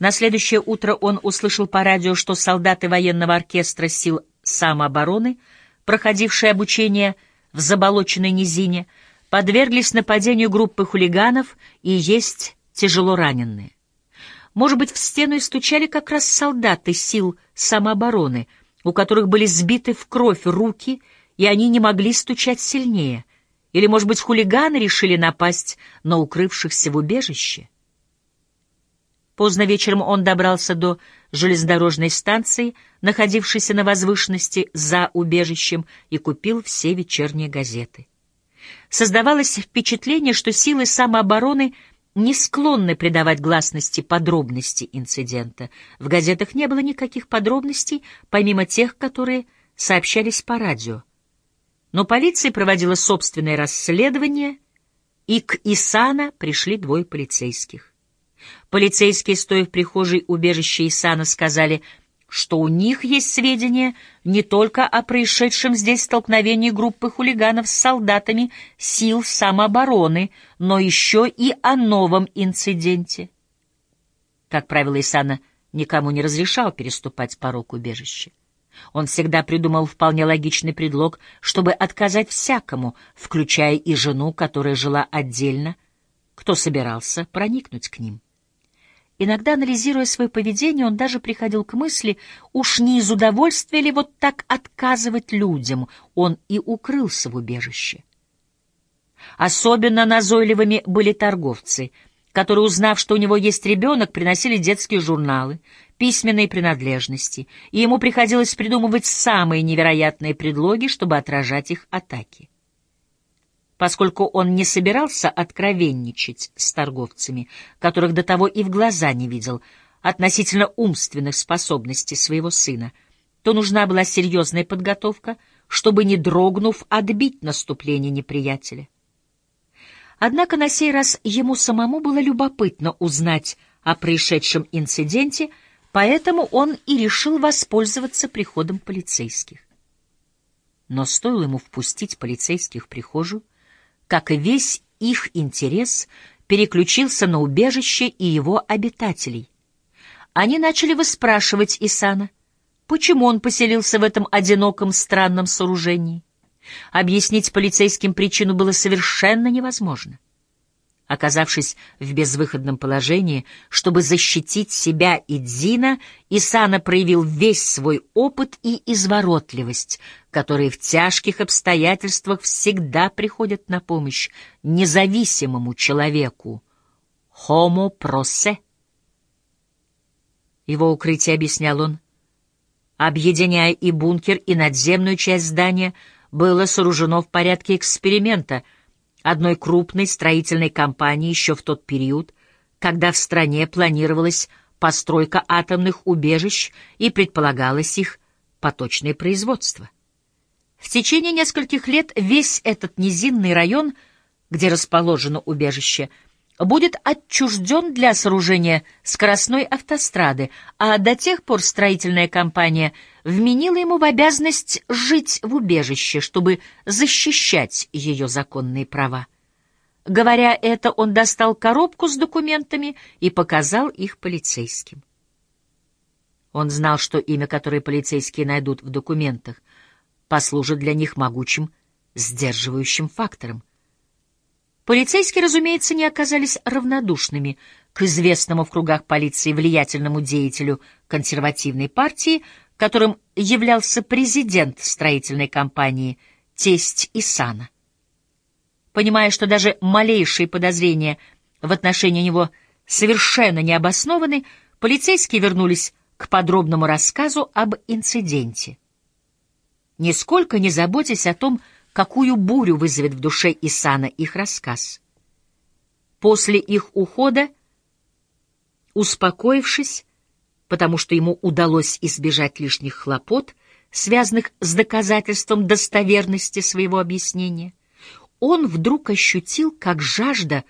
На следующее утро он услышал по радио, что солдаты военного оркестра сил самообороны, проходившие обучение в заболоченной низине, подверглись нападению группы хулиганов и есть тяжело раненые. Может быть, в стену и стучали как раз солдаты сил самообороны, у которых были сбиты в кровь руки, и они не могли стучать сильнее. Или, может быть, хулиганы решили напасть на укрывшихся в убежище? Поздно вечером он добрался до железнодорожной станции, находившейся на возвышенности за убежищем, и купил все вечерние газеты. Создавалось впечатление, что силы самообороны не склонны придавать гласности подробности инцидента. В газетах не было никаких подробностей, помимо тех, которые сообщались по радио. Но полиция проводила собственное расследование, и к Исана пришли двое полицейских. Полицейские, стоя в прихожей убежища Исана, сказали, что у них есть сведения не только о происшедшем здесь столкновении группы хулиганов с солдатами сил самообороны, но еще и о новом инциденте. Как правило, Исана никому не разрешал переступать порог убежища. Он всегда придумал вполне логичный предлог, чтобы отказать всякому, включая и жену, которая жила отдельно, кто собирался проникнуть к ним. Иногда, анализируя свое поведение, он даже приходил к мысли, уж не из удовольствия ли вот так отказывать людям, он и укрылся в убежище. Особенно назойливыми были торговцы, которые, узнав, что у него есть ребенок, приносили детские журналы, письменные принадлежности, и ему приходилось придумывать самые невероятные предлоги, чтобы отражать их атаки. Поскольку он не собирался откровенничать с торговцами, которых до того и в глаза не видел, относительно умственных способностей своего сына, то нужна была серьезная подготовка, чтобы, не дрогнув, отбить наступление неприятеля. Однако на сей раз ему самому было любопытно узнать о происшедшем инциденте, поэтому он и решил воспользоваться приходом полицейских. Но стоило ему впустить полицейских в прихожую, как и весь их интерес переключился на убежище и его обитателей. Они начали выспрашивать Исана, почему он поселился в этом одиноком странном сооружении. Объяснить полицейским причину было совершенно невозможно. Оказавшись в безвыходном положении, чтобы защитить себя и Дзина, Исана проявил весь свой опыт и изворотливость, которые в тяжких обстоятельствах всегда приходят на помощь независимому человеку. «Homo prosse». Его укрытие, объяснял он, объединяя и бункер, и надземную часть здания, было сооружено в порядке эксперимента — одной крупной строительной компании еще в тот период, когда в стране планировалась постройка атомных убежищ и предполагалось их поточное производство. В течение нескольких лет весь этот низинный район, где расположено убежище, будет отчужден для сооружения скоростной автострады, а до тех пор строительная компания вменила ему в обязанность жить в убежище, чтобы защищать ее законные права. Говоря это, он достал коробку с документами и показал их полицейским. Он знал, что имя, которое полицейские найдут в документах, послужит для них могучим сдерживающим фактором. Полицейские, разумеется, не оказались равнодушными к известному в кругах полиции влиятельному деятелю консервативной партии, которым являлся президент строительной компании, тесть Исана. Понимая, что даже малейшие подозрения в отношении него совершенно не обоснованы, полицейские вернулись к подробному рассказу об инциденте. Нисколько не заботясь о том, какую бурю вызовет в душе Исана их рассказ. После их ухода, успокоившись, потому что ему удалось избежать лишних хлопот, связанных с доказательством достоверности своего объяснения, он вдруг ощутил, как жажда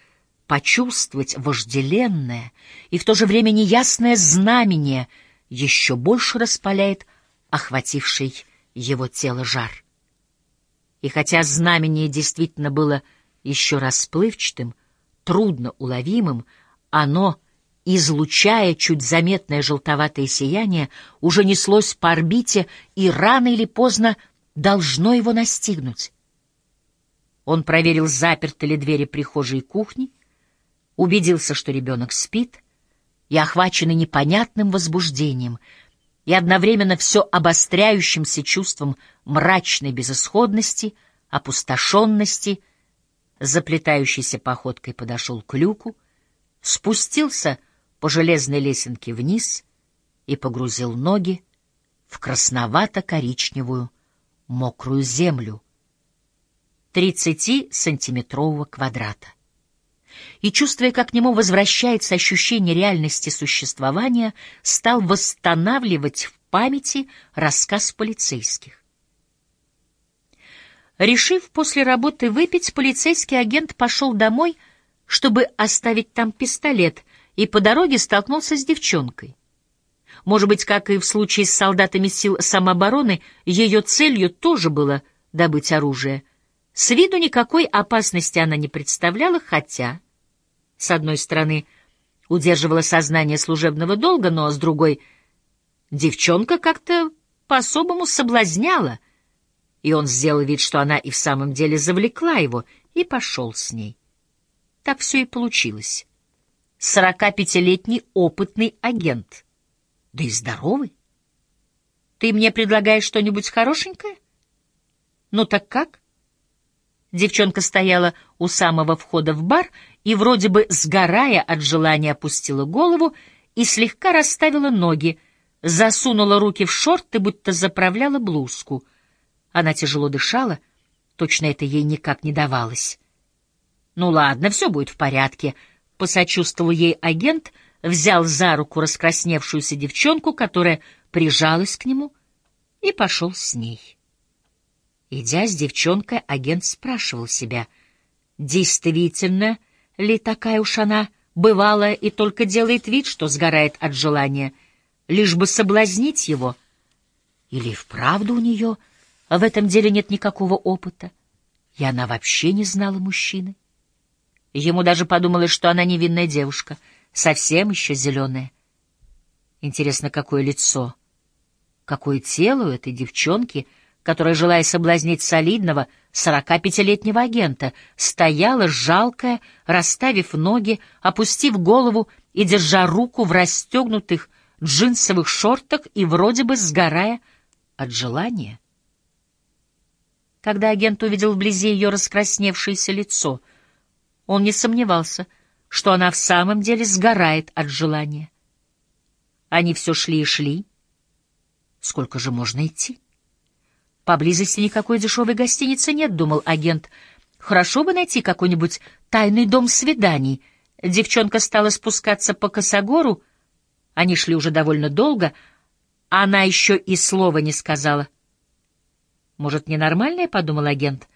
почувствовать вожделенное и в то же время неясное знамение еще больше распаляет охвативший его тело жар. И хотя знамение действительно было еще расплывчатым, трудно уловимым, оно излучая чуть заметное желтоватое сияние, уже неслось по орбите и рано или поздно должно его настигнуть. Он проверил, заперты ли двери прихожей и кухни, убедился, что ребенок спит, и, охваченный непонятным возбуждением и одновременно все обостряющимся чувством мрачной безысходности, опустошенности, заплетающейся походкой подошел к люку, спустился по железной лесенке вниз и погрузил ноги в красновато-коричневую мокрую землю, 30-сантиметрового квадрата. И, чувствуя, как к нему возвращается ощущение реальности существования, стал восстанавливать в памяти рассказ полицейских. Решив после работы выпить, полицейский агент пошел домой, чтобы оставить там пистолет, и по дороге столкнулся с девчонкой. Может быть, как и в случае с солдатами сил самообороны, ее целью тоже было добыть оружие — с виду никакой опасности она не представляла, хотя, с одной стороны, удерживала сознание служебного долга, но с другой — девчонка как-то по-особому соблазняла, и он сделал вид, что она и в самом деле завлекла его, и пошел с ней. Так все и получилось. Сорока пятилетний опытный агент. Да и здоровый. Ты мне предлагаешь что-нибудь хорошенькое? Ну так как? Девчонка стояла у самого входа в бар и, вроде бы сгорая от желания, опустила голову и слегка расставила ноги, засунула руки в шорты, будто заправляла блузку. Она тяжело дышала, точно это ей никак не давалось. «Ну ладно, все будет в порядке», — посочувствовал ей агент, взял за руку раскрасневшуюся девчонку, которая прижалась к нему, и пошел с ней. Идя с девчонкой, агент спрашивал себя, действительно ли такая уж она бывалая и только делает вид, что сгорает от желания, лишь бы соблазнить его, или вправду у нее в этом деле нет никакого опыта, и она вообще не знала мужчины. Ему даже подумалось, что она невинная девушка, совсем еще зеленая. Интересно, какое лицо, какое тело у этой девчонки — которая, желая соблазнить солидного, сорока пятилетнего агента, стояла жалкая, расставив ноги, опустив голову и держа руку в расстегнутых джинсовых шортах и вроде бы сгорая от желания. Когда агент увидел вблизи ее раскрасневшееся лицо, он не сомневался, что она в самом деле сгорает от желания. Они все шли и шли. Сколько же можно идти? Поблизости никакой дешевой гостиницы нет, думал агент. Хорошо бы найти какой-нибудь тайный дом свиданий. Девчонка стала спускаться по косогору. Они шли уже довольно долго. Она еще и слова не сказала. Может, ненормальная, подумал агент.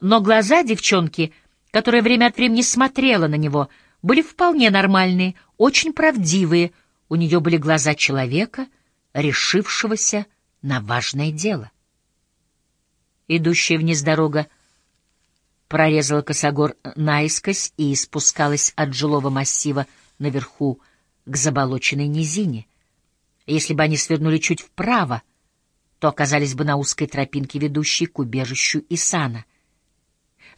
Но глаза девчонки, которая время от времени смотрела на него, были вполне нормальные, очень правдивые. У нее были глаза человека, решившегося на важное дело. Идущая вниз дорога прорезала косогор наискось и спускалась от жилого массива наверху к заболоченной низине. Если бы они свернули чуть вправо, то оказались бы на узкой тропинке, ведущей к убежищу Исана.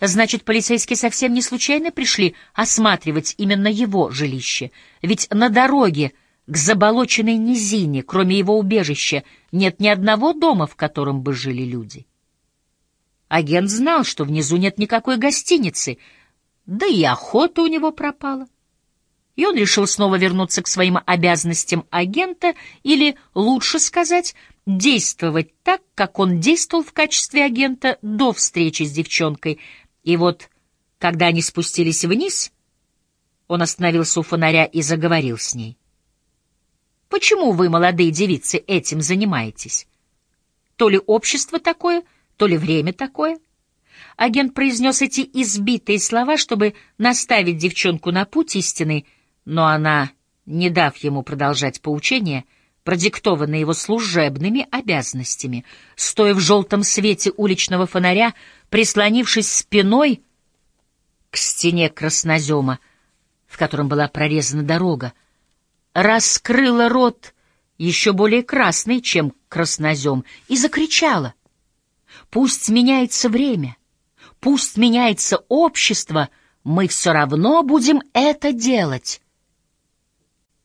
Значит, полицейские совсем не случайно пришли осматривать именно его жилище, ведь на дороге к заболоченной низине, кроме его убежища, нет ни одного дома, в котором бы жили люди. Агент знал, что внизу нет никакой гостиницы, да и охота у него пропала. И он решил снова вернуться к своим обязанностям агента, или, лучше сказать, действовать так, как он действовал в качестве агента до встречи с девчонкой. И вот, когда они спустились вниз, он остановился у фонаря и заговорил с ней. «Почему вы, молодые девицы, этим занимаетесь? То ли общество такое, то ли время такое. Агент произнес эти избитые слова, чтобы наставить девчонку на путь истины, но она, не дав ему продолжать поучение, продиктованное его служебными обязанностями, стоя в желтом свете уличного фонаря, прислонившись спиной к стене краснозема, в котором была прорезана дорога, раскрыла рот еще более красный, чем краснозем, и закричала. «Пусть меняется время, пусть меняется общество, мы все равно будем это делать».